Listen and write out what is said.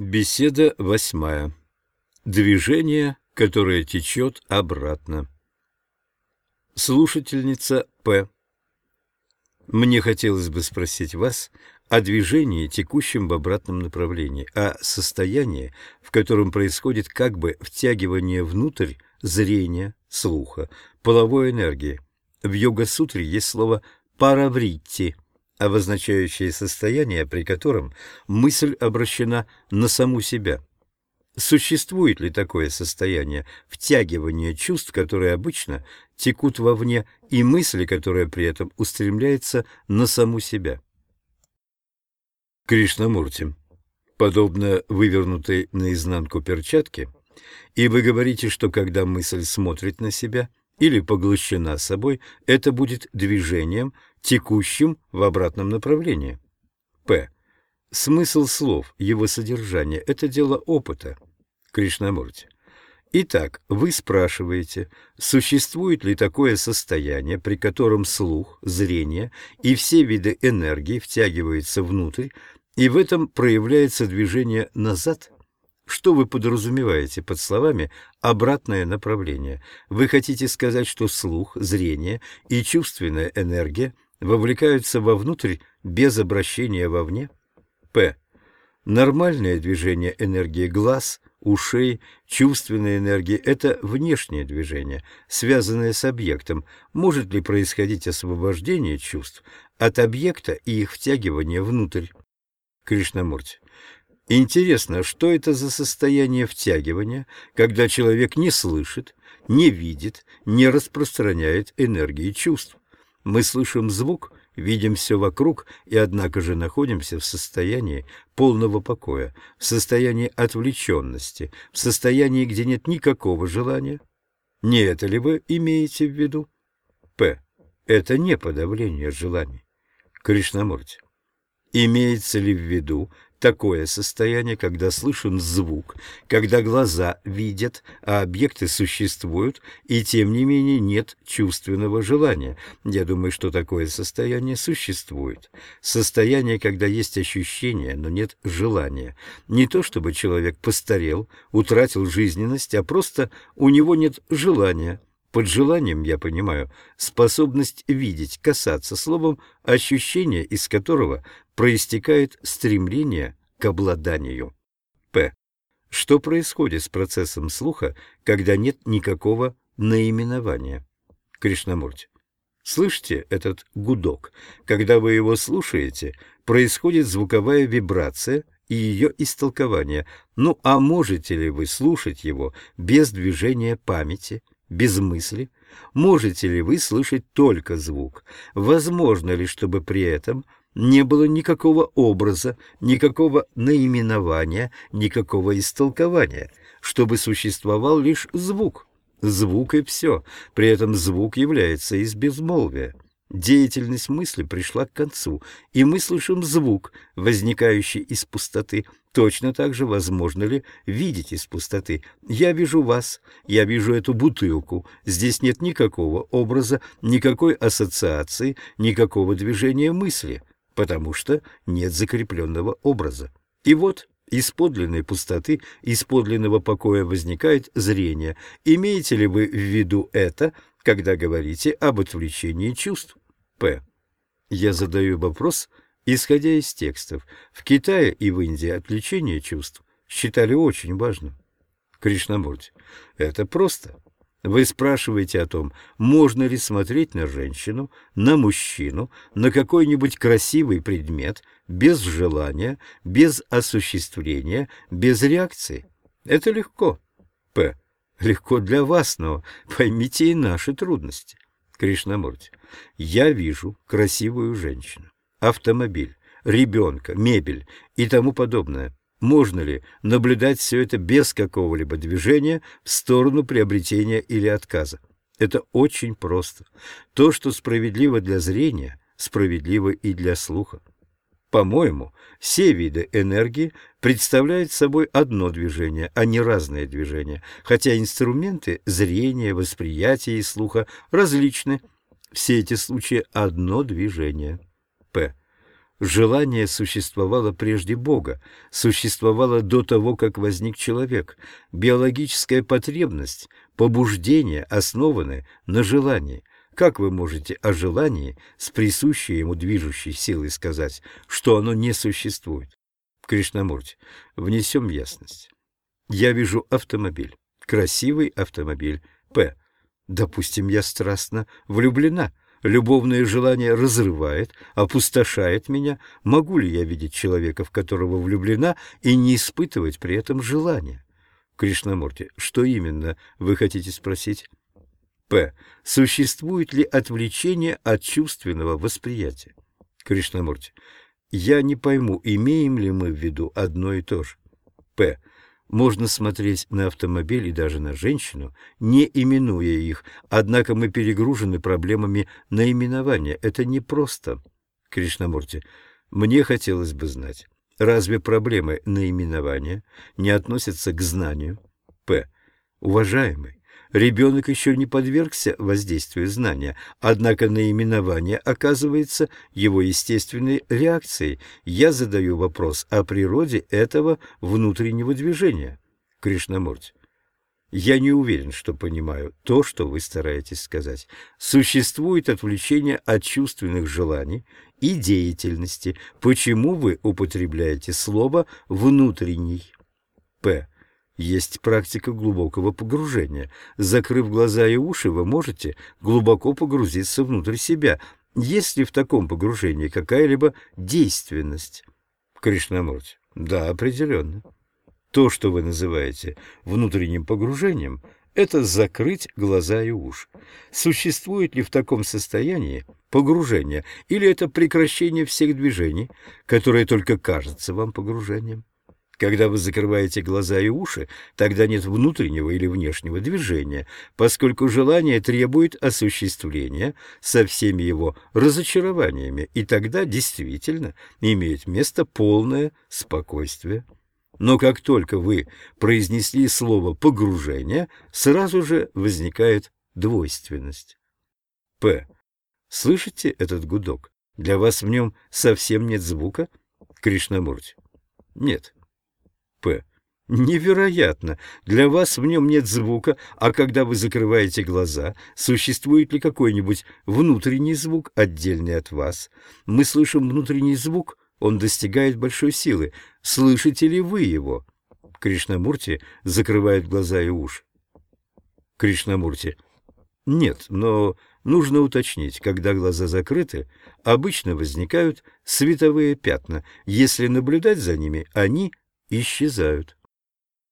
Беседа восьмая. Движение, которое течет обратно. Слушательница П. Мне хотелось бы спросить вас о движении, текущем в обратном направлении, о состоянии, в котором происходит как бы втягивание внутрь зрения, слуха, половой энергии. В йога-сутре есть слово «паравритти», обозначающее состояние, при котором мысль обращена на саму себя. Существует ли такое состояние втягивания чувств, которые обычно текут вовне, и мысли, которая при этом устремляется на саму себя? Кришнамурти, подобно вывернутой наизнанку перчатке, и вы говорите, что когда мысль смотрит на себя или поглощена собой, это будет движением – текущим в обратном направлении. П. Смысл слов, его содержание – это дело опыта. Кришнамурти. Итак, вы спрашиваете, существует ли такое состояние, при котором слух, зрение и все виды энергии втягиваются внутрь, и в этом проявляется движение назад? Что вы подразумеваете под словами «обратное направление»? Вы хотите сказать, что слух, зрение и чувственная энергия вовлекаются вовнутрь без обращения вовне? П. Нормальное движение энергии глаз, ушей, чувственной энергии – это внешнее движение, связанное с объектом. Может ли происходить освобождение чувств от объекта и их втягивание внутрь? Кришнамурти. Интересно, что это за состояние втягивания, когда человек не слышит, не видит, не распространяет энергии чувств? Мы слышим звук, видим все вокруг и, однако же, находимся в состоянии полного покоя, в состоянии отвлеченности, в состоянии, где нет никакого желания. Не это ли вы имеете в виду? П. Это не подавление желаний. Кришнамурти. Имеется ли в виду такое состояние, когда слышен звук, когда глаза видят, а объекты существуют, и тем не менее нет чувственного желания. Я думаю, что такое состояние существует. Состояние, когда есть ощущение, но нет желания. Не то чтобы человек постарел, утратил жизненность, а просто у него нет желания. Под желанием, я понимаю, способность видеть, касаться, словом, ощущение, из которого проистекает стремление к обладанию. П. Что происходит с процессом слуха, когда нет никакого наименования? Кришнамурти. Слышите этот гудок? Когда вы его слушаете, происходит звуковая вибрация и ее истолкование. Ну а можете ли вы слушать его без движения памяти, без мысли? Можете ли вы слышать только звук? Возможно ли, чтобы при этом не было никакого образа, никакого наименования, никакого истолкования, чтобы существовал лишь звук? Звук и все. При этом звук является из безмолвия. Деятельность мысли пришла к концу, и мы слышим звук, возникающий из пустоты. Точно так же возможно ли видеть из пустоты? Я вижу вас, я вижу эту бутылку. Здесь нет никакого образа, никакой ассоциации, никакого движения мысли, потому что нет закрепленного образа. И вот из подлинной пустоты, из подлинного покоя возникает зрение. Имеете ли вы в виду это, когда говорите об отвлечении чувств? П. Я задаю вопрос, исходя из текстов. В Китае и в Индии отвлечение чувств считали очень важным. Кришнамурти. Это просто. Вы спрашиваете о том, можно ли смотреть на женщину, на мужчину, на какой-нибудь красивый предмет без желания, без осуществления, без реакции. Это легко. П. Легко для вас, но поймите и наши трудности. Кришнамурти. Я вижу красивую женщину, автомобиль, ребенка, мебель и тому подобное. Можно ли наблюдать все это без какого-либо движения в сторону приобретения или отказа? Это очень просто. То, что справедливо для зрения, справедливо и для слуха. По-моему, все виды энергии представляют собой одно движение, а не разные движения, хотя инструменты зрения, восприятия и слуха различны. Все эти случаи – одно движение. П. Желание существовало прежде Бога, существовало до того, как возник человек. Биологическая потребность, побуждение основаны на желании. Как вы можете о желании с присущей ему движущей силой сказать, что оно не существует? Кришнамурти, внесем ясность. Я вижу автомобиль, красивый автомобиль, П. Допустим, я страстно влюблена. Любовное желание разрывает, опустошает меня. Могу ли я видеть человека, в которого влюблена, и не испытывать при этом желания? Кришнамурти, что именно вы хотите спросить? П. Существует ли отвлечение от чувственного восприятия? Кришнамурти. Я не пойму, имеем ли мы в виду одно и то же. П. Можно смотреть на автомобиль и даже на женщину, не именуя их, однако мы перегружены проблемами наименования. Это непросто. Кришнамурти. Мне хотелось бы знать, разве проблемы наименования не относятся к знанию? П. Уважаемый, Ребенок еще не подвергся воздействию знания, однако наименование оказывается его естественной реакцией. Я задаю вопрос о природе этого внутреннего движения. Кришнамурти. Я не уверен, что понимаю то, что вы стараетесь сказать. Существует отвлечение от чувственных желаний и деятельности. Почему вы употребляете слово «внутренний»? П. Есть практика глубокого погружения. Закрыв глаза и уши, вы можете глубоко погрузиться внутрь себя. Есть ли в таком погружении какая-либо действенность? Кришнамурти. Да, определенно. То, что вы называете внутренним погружением, это закрыть глаза и уши. Существует ли в таком состоянии погружение, или это прекращение всех движений, которое только кажется вам погружением? Когда вы закрываете глаза и уши, тогда нет внутреннего или внешнего движения, поскольку желание требует осуществления со всеми его разочарованиями, и тогда действительно имеет место полное спокойствие. Но как только вы произнесли слово «погружение», сразу же возникает двойственность. П. Слышите этот гудок? Для вас в нем совсем нет звука? Кришнамурти. Нет. П. Невероятно! Для вас в нем нет звука, а когда вы закрываете глаза, существует ли какой-нибудь внутренний звук, отдельный от вас? Мы слышим внутренний звук, он достигает большой силы. Слышите ли вы его? Кришнамурти закрывает глаза и уши. Кришнамурти. Нет, но нужно уточнить, когда глаза закрыты, обычно возникают световые пятна. Если наблюдать за ними, они исчезают.